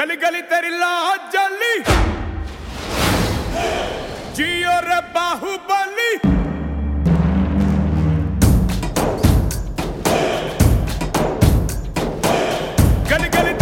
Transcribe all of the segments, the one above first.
गली गली तेरी लाह जली। जियो रे बाहुबली। गली गली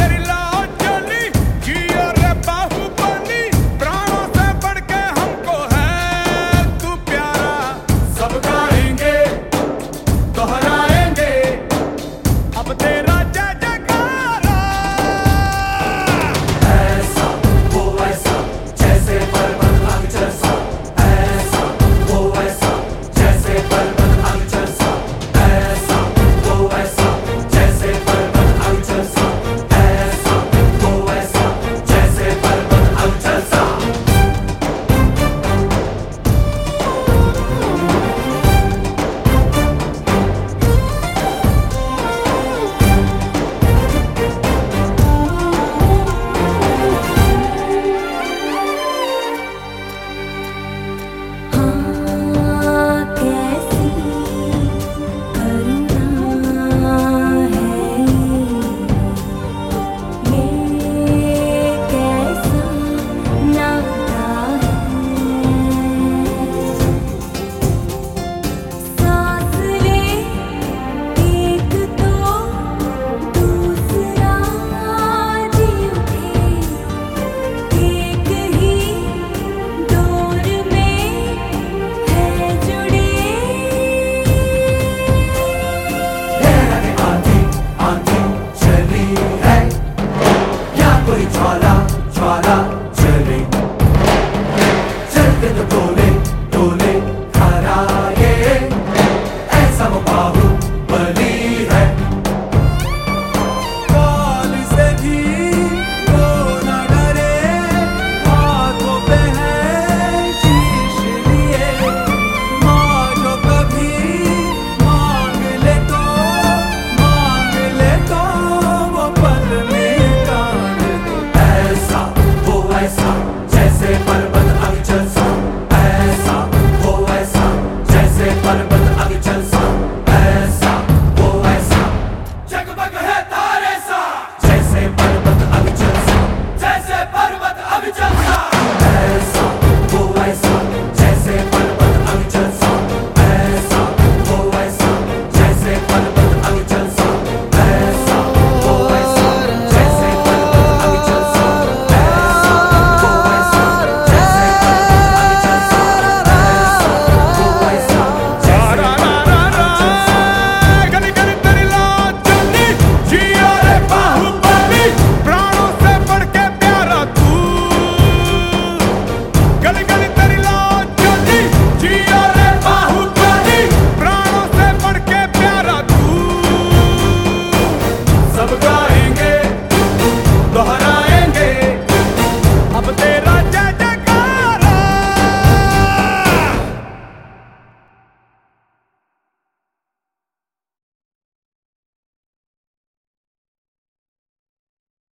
tra-la. but